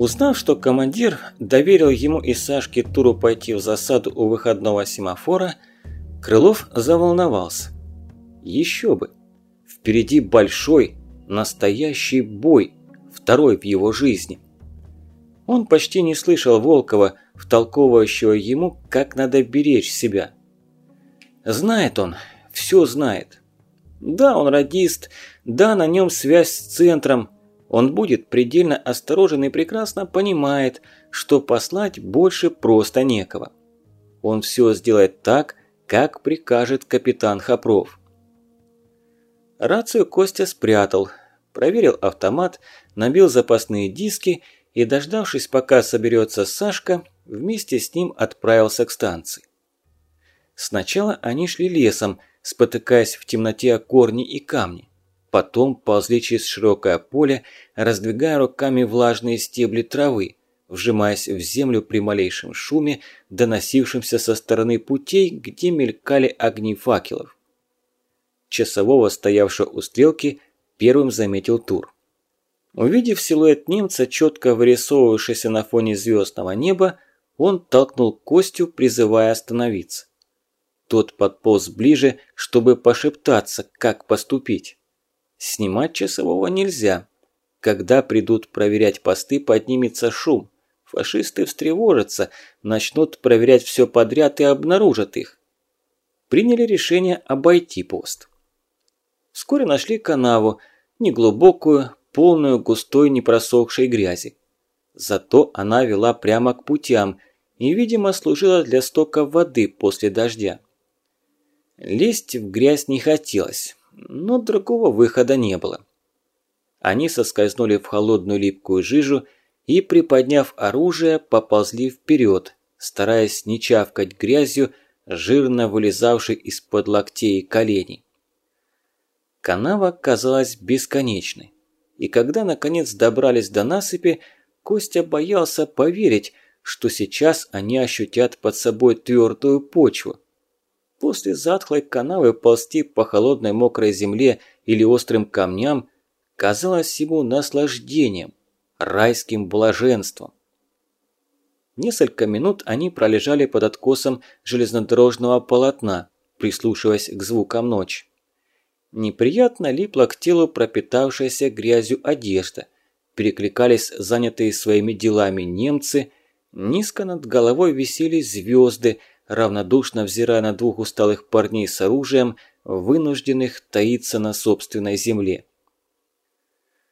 Узнав, что командир доверил ему и Сашке туру пойти в засаду у выходного семафора, Крылов заволновался. Еще бы! Впереди большой, настоящий бой, второй в его жизни. Он почти не слышал Волкова, втолковывающего ему, как надо беречь себя. Знает он, все знает. Да, он радист, да, на нем связь с центром, он будет предельно осторожен и прекрасно понимает, что послать больше просто некого. Он все сделает так, как прикажет капитан Хопров. Рацию Костя спрятал, проверил автомат, набил запасные диски и, дождавшись, пока соберется Сашка, вместе с ним отправился к станции. Сначала они шли лесом, спотыкаясь в темноте о корни и камни. Потом ползли через широкое поле, раздвигая руками влажные стебли травы, вжимаясь в землю при малейшем шуме, доносившемся со стороны путей, где мелькали огни факелов. Часового, стоявшего у стрелки, первым заметил Тур. Увидев силуэт немца, четко вырисовывавшийся на фоне звездного неба, он толкнул Костю, призывая остановиться. Тот подполз ближе, чтобы пошептаться, как поступить. Снимать часового нельзя. Когда придут проверять посты, поднимется шум. Фашисты встревожатся, начнут проверять все подряд и обнаружат их. Приняли решение обойти пост. Вскоре нашли канаву, неглубокую, полную густой непросохшей грязи. Зато она вела прямо к путям и, видимо, служила для стока воды после дождя. Лезть в грязь не хотелось но другого выхода не было. Они соскользнули в холодную липкую жижу и, приподняв оружие, поползли вперед, стараясь не чавкать грязью, жирно вылезавшей из-под локтей и коленей. Канава казалась бесконечной, и когда наконец добрались до насыпи, Костя боялся поверить, что сейчас они ощутят под собой твердую почву, После затхлой канавы ползти по холодной мокрой земле или острым камням казалось ему наслаждением, райским блаженством. Несколько минут они пролежали под откосом железнодорожного полотна, прислушиваясь к звукам ночи. Неприятно липла к телу пропитавшаяся грязью одежда, перекликались занятые своими делами немцы, низко над головой висели звезды, равнодушно взирая на двух усталых парней с оружием, вынужденных таиться на собственной земле.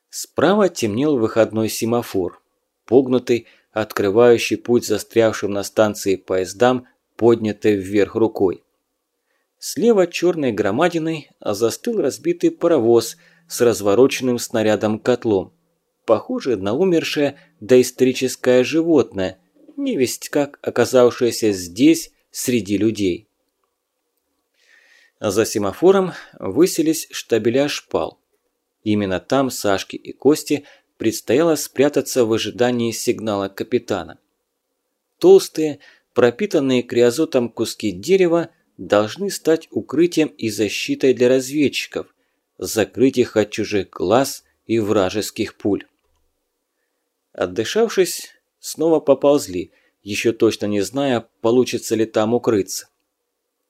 Справа темнел выходной семафор, погнутый, открывающий путь застрявшим на станции поездам, поднятой вверх рукой. Слева черной громадиной застыл разбитый паровоз с развороченным снарядом-котлом, похожий на умершее доисторическое животное, невесть как оказавшееся здесь, среди людей. За семафором высились штабеля шпал. Именно там Сашке и Косте предстояло спрятаться в ожидании сигнала капитана. Толстые, пропитанные криозотом куски дерева должны стать укрытием и защитой для разведчиков, закрыть их от чужих глаз и вражеских пуль. Отдышавшись, снова поползли – еще точно не зная, получится ли там укрыться.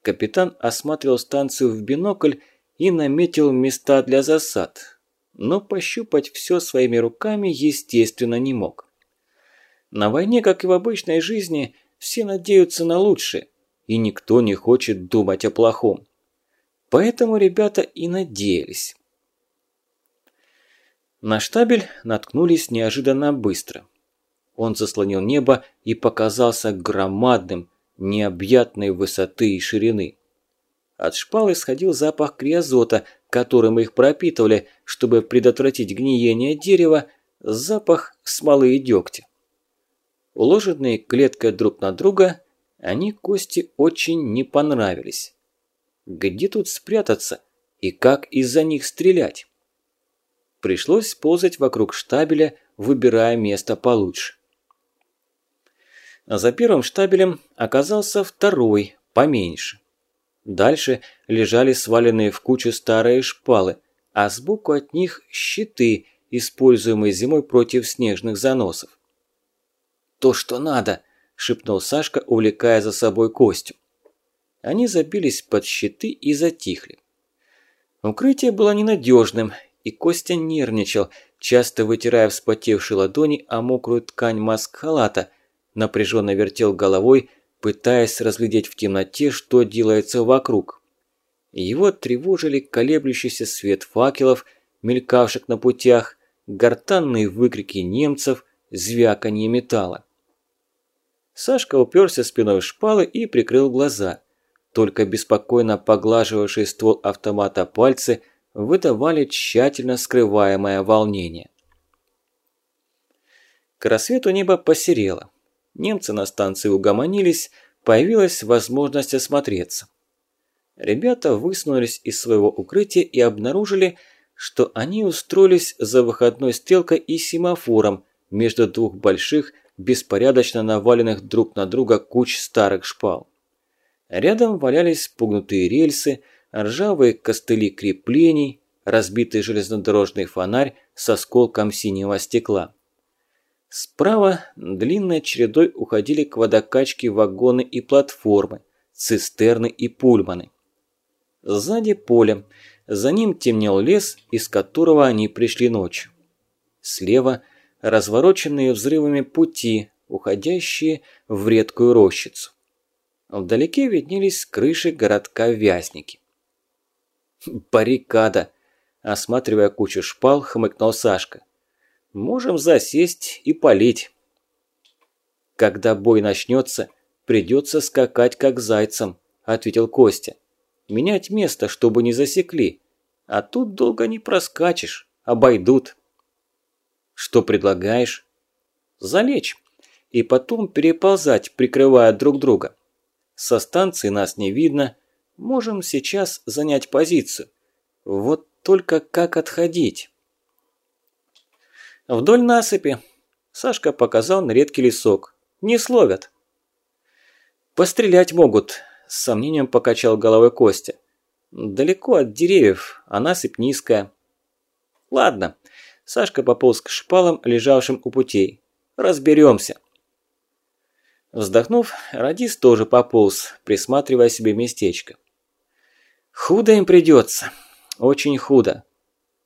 Капитан осматривал станцию в бинокль и наметил места для засад, но пощупать все своими руками, естественно, не мог. На войне, как и в обычной жизни, все надеются на лучшее, и никто не хочет думать о плохом. Поэтому ребята и надеялись. На штабель наткнулись неожиданно быстро – он заслонил небо и показался громадным, необъятной высоты и ширины. От шпал исходил запах криозота, которым их пропитывали, чтобы предотвратить гниение дерева, запах смолы и дегтя. Уложенные клеткой друг на друга, они Кости очень не понравились. Где тут спрятаться и как из-за них стрелять? Пришлось ползать вокруг штабеля, выбирая место получше. За первым штабелем оказался второй, поменьше. Дальше лежали сваленные в кучу старые шпалы, а сбоку от них щиты, используемые зимой против снежных заносов. то, что надо», – шепнул Сашка, увлекая за собой Костю. Они забились под щиты и затихли. Укрытие было ненадежным, и Костя нервничал, часто вытирая вспотевшие ладони о мокрую ткань маск-халата, напряженно вертел головой, пытаясь разглядеть в темноте, что делается вокруг. Его тревожили колеблющийся свет факелов, мелькавших на путях, гортанные выкрики немцев, звяканье металла. Сашка уперся спиной в шпалы и прикрыл глаза. Только беспокойно поглаживавший ствол автомата пальцы выдавали тщательно скрываемое волнение. К рассвету небо посерело. Немцы на станции угомонились, появилась возможность осмотреться. Ребята высунулись из своего укрытия и обнаружили, что они устроились за выходной стрелкой и семафором между двух больших, беспорядочно наваленных друг на друга куч старых шпал. Рядом валялись пугнутые рельсы, ржавые костыли креплений, разбитый железнодорожный фонарь с осколком синего стекла. Справа длинной чередой уходили к водокачке вагоны и платформы, цистерны и пульманы. Сзади поле, за ним темнел лес, из которого они пришли ночью. Слева развороченные взрывами пути, уходящие в редкую рощицу. Вдалеке виднелись крыши городка Вязники. «Баррикада!» – осматривая кучу шпал, хмыкнул Сашка. Можем засесть и полить. Когда бой начнется, придется скакать как зайцем, ответил Костя. Менять место, чтобы не засекли. А тут долго не проскачешь, обойдут. Что предлагаешь? Залечь. И потом переползать, прикрывая друг друга. Со станции нас не видно. Можем сейчас занять позицию. Вот только как отходить? Вдоль насыпи. Сашка показал на редкий лесок. Не словят. Пострелять могут, с сомнением покачал головой Костя. Далеко от деревьев, а насыпь низкая. Ладно. Сашка пополз к шпалам, лежавшим у путей. Разберемся. Вздохнув, Радис тоже пополз, присматривая себе местечко. Худо им придется. Очень худо.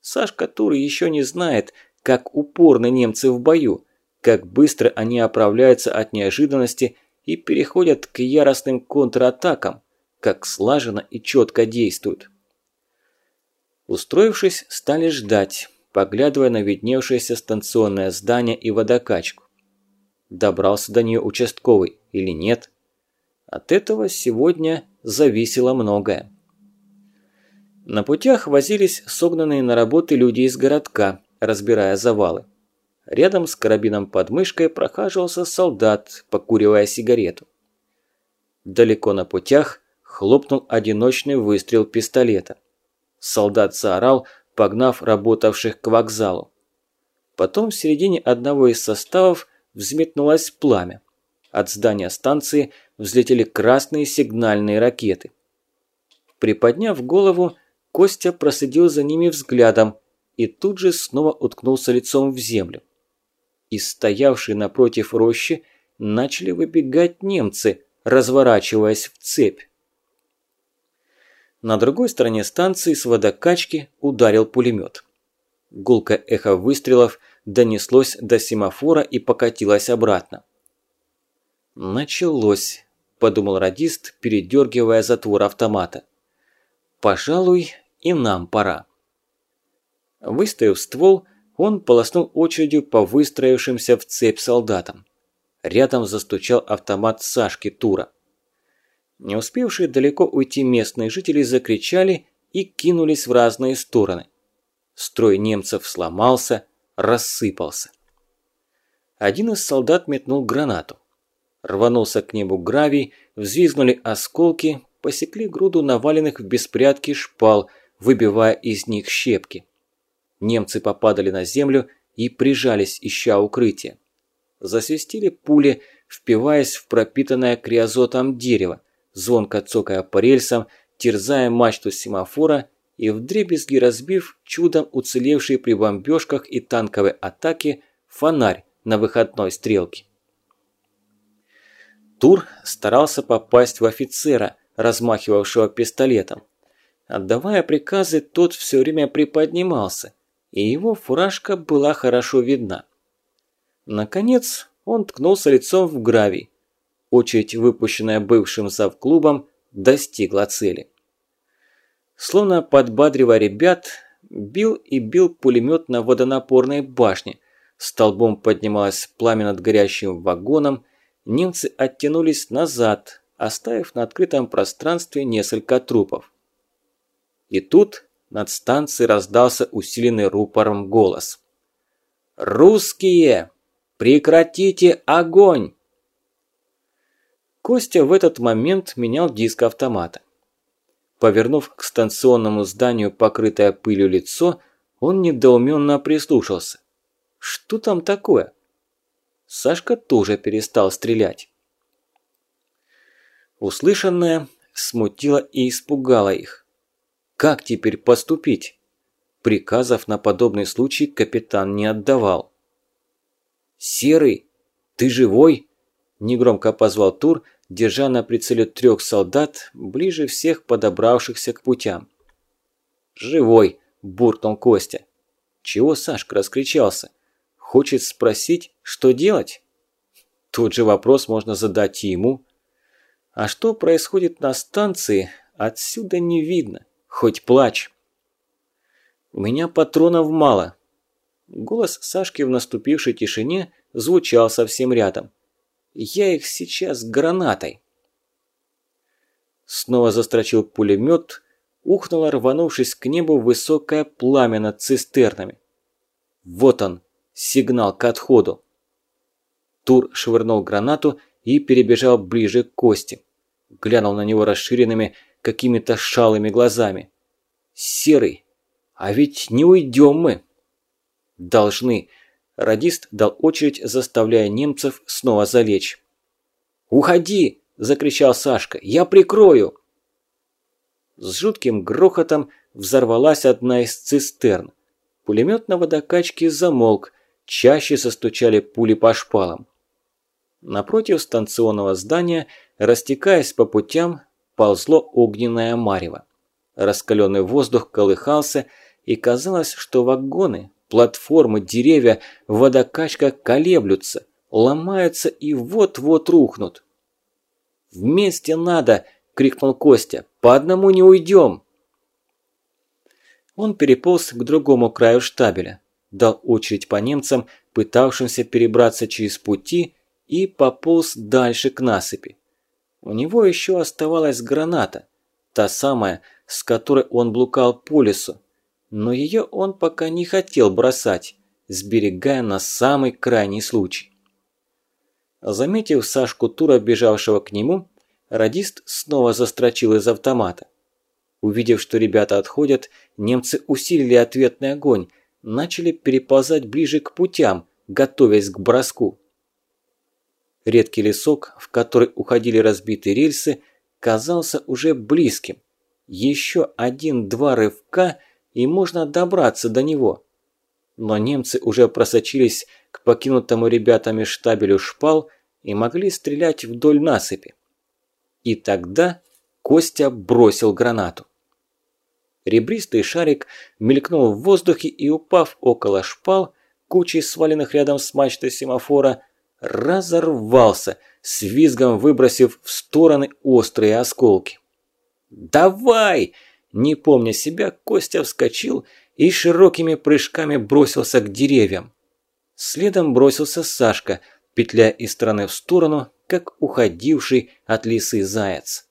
Сашка Тур еще не знает, как упорны немцы в бою, как быстро они оправляются от неожиданности и переходят к яростным контратакам, как слаженно и четко действуют. Устроившись, стали ждать, поглядывая на видневшееся станционное здание и водокачку. Добрался до нее участковый или нет? От этого сегодня зависело многое. На путях возились согнанные на работы люди из городка, разбирая завалы. Рядом с карабином под мышкой прохаживался солдат, покуривая сигарету. Далеко на путях хлопнул одиночный выстрел пистолета. Солдат заорал, погнав работавших к вокзалу. Потом в середине одного из составов взметнулось пламя. От здания станции взлетели красные сигнальные ракеты. Приподняв голову, Костя проследил за ними взглядом, и тут же снова уткнулся лицом в землю. И стоявшие напротив рощи начали выбегать немцы, разворачиваясь в цепь. На другой стороне станции с водокачки ударил пулемет. Гулко эхо выстрелов донеслось до семафора и покатилось обратно. «Началось», – подумал радист, передергивая затвор автомата. «Пожалуй, и нам пора». Выставив ствол, он полоснул очередью по выстроившимся в цепь солдатам. Рядом застучал автомат Сашки Тура. Не успевшие далеко уйти местные жители закричали и кинулись в разные стороны. Строй немцев сломался, рассыпался. Один из солдат метнул гранату. Рванулся к небу гравий, взвизгнули осколки, посекли груду наваленных в беспорядке шпал, выбивая из них щепки. Немцы попадали на землю и прижались, ища укрытие. Засвистели пули, впиваясь в пропитанное криозотом дерево, звонко цокая по рельсам, терзая мачту семафора и вдребезги разбив чудом уцелевший при бомбежках и танковой атаке фонарь на выходной стрелке. Тур старался попасть в офицера, размахивавшего пистолетом. Отдавая приказы, тот все время приподнимался, и его фуражка была хорошо видна. Наконец, он ткнулся лицом в гравий. Очередь, выпущенная бывшим завклубом, достигла цели. Словно подбадривая ребят, бил и бил пулемет на водонапорной башне. Столбом поднималось пламя над горящим вагоном, немцы оттянулись назад, оставив на открытом пространстве несколько трупов. И тут над станцией раздался усиленный рупором голос. «Русские! Прекратите огонь!» Костя в этот момент менял диск автомата. Повернув к станционному зданию покрытое пылью лицо, он недоуменно прислушался. Что там такое? Сашка тоже перестал стрелять. Услышанное смутило и испугало их. Как теперь поступить? Приказов на подобный случай капитан не отдавал. «Серый, ты живой?» – негромко позвал Тур, держа на прицеле трех солдат, ближе всех подобравшихся к путям. «Живой!» – буркнул Костя. Чего Сашка раскричался? Хочет спросить, что делать? Тот же вопрос можно задать и ему. А что происходит на станции, отсюда не видно, хоть плачь. У меня патронов мало. Голос Сашки в наступившей тишине звучал совсем рядом. Я их сейчас гранатой. Снова застрочил пулемет, ухнуло, рванувшись к небу, высокое пламя над цистернами. Вот он, сигнал к отходу. Тур швырнул гранату и перебежал ближе к Косте. Глянул на него расширенными, какими-то шалыми глазами. «Серый, а ведь не уйдем мы!» «Должны!» Радист дал очередь, заставляя немцев снова залечь. «Уходи!» – закричал Сашка. «Я прикрою!» С жутким грохотом взорвалась одна из цистерн. Пулемет на водокачке замолк, чаще застучали пули по шпалам. Напротив станционного здания, растекаясь по путям, ползло огненное марево. Раскаленный воздух колыхался, и казалось, что вагоны, Платформы, деревья, водокачка колеблются, ломаются и вот-вот рухнут. «Вместе надо!» – крикнул Костя. «По одному не уйдем!» Он переполз к другому краю штабеля, дал очередь по немцам, пытавшимся перебраться через пути, и пополз дальше к насыпи. У него еще оставалась граната, та самая, с которой он блукал по лесу, но ее он пока не хотел бросать, сберегая на самый крайний случай. Заметив Сашку Тура, бежавшего к нему, радист снова застрочил из автомата. Увидев, что ребята отходят, немцы усилили ответный огонь, начали переползать ближе к путям, готовясь к броску. Редкий лесок, в который уходили разбитые рельсы, казался уже близким. Еще один-два рывка – и можно добраться до него. Но немцы уже просочились к покинутому ребятами штабелю шпал и могли стрелять вдоль насыпи. И тогда Костя бросил гранату. Ребристый шарик мелькнул в воздухе и, упав около шпал, кучей сваленных рядом с мачтой семафора, разорвался, с визгом выбросив в стороны острые осколки. «Давай!» Не помня себя, Костя вскочил и широкими прыжками бросился к деревьям. Следом бросился Сашка, петляя из стороны в сторону, как уходивший от лисы заяц.